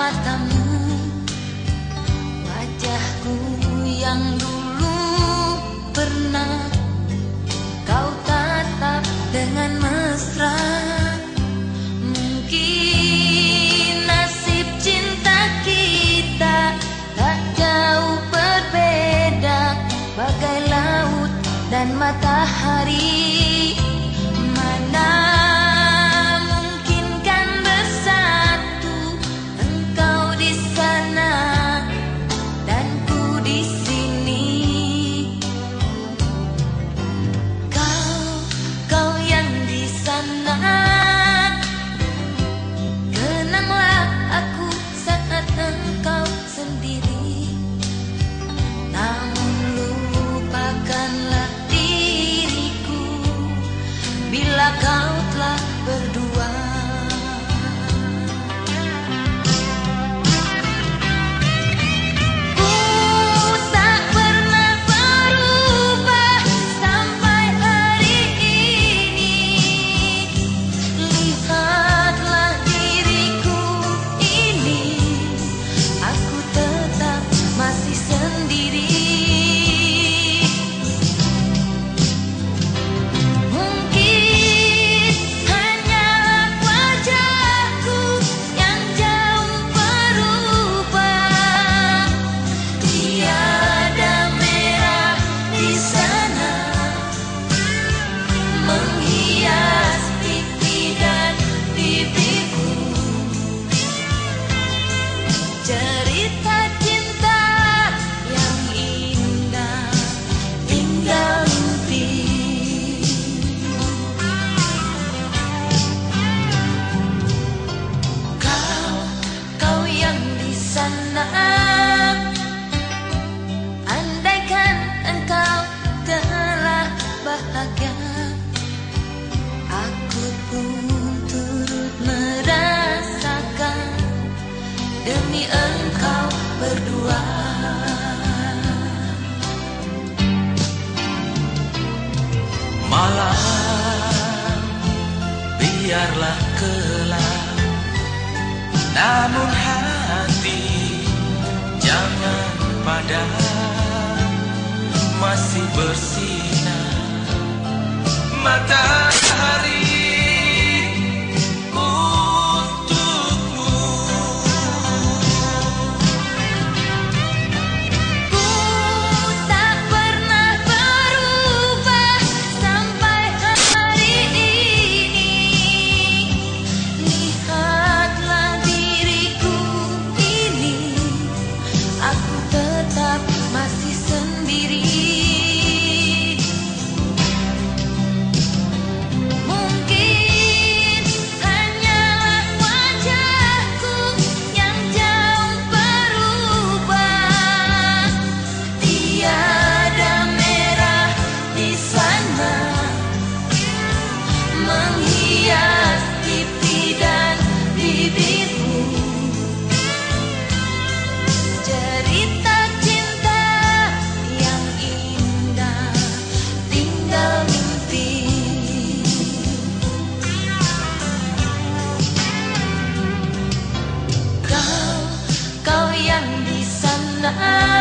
matamu Wajahku yang dulu pernah Kau tatap dengan mesra. Mungkin nasib cinta kita Tak jauh berbeda. Bagai laut dan matahari kau demi engkau berdua. Malam biarlah kelam Namun hati jangan padam. Masih bersinar mata I